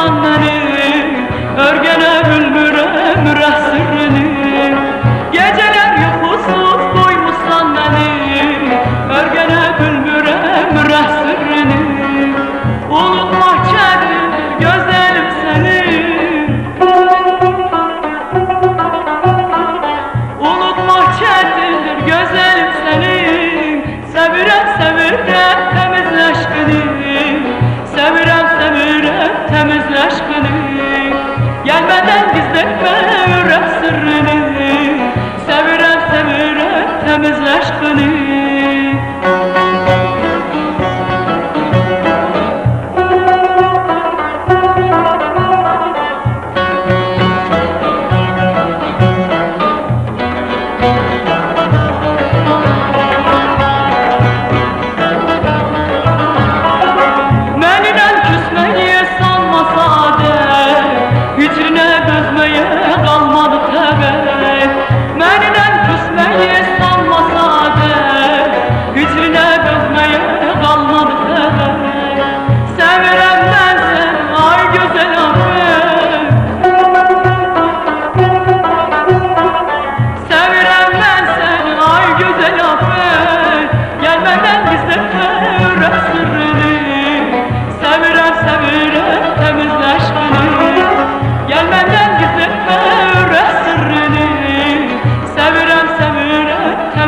I'm not.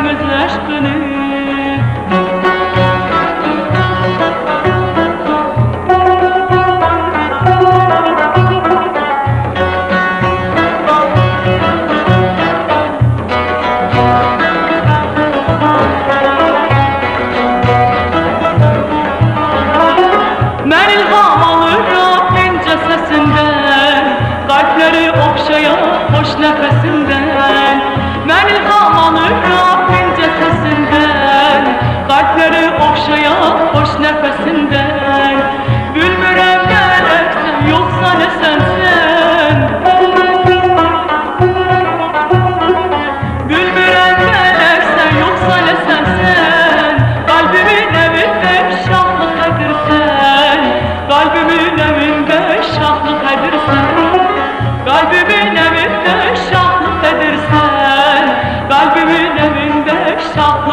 göz aşkını Ben ilham Kalpleri okşayan hoş nefesinden. stop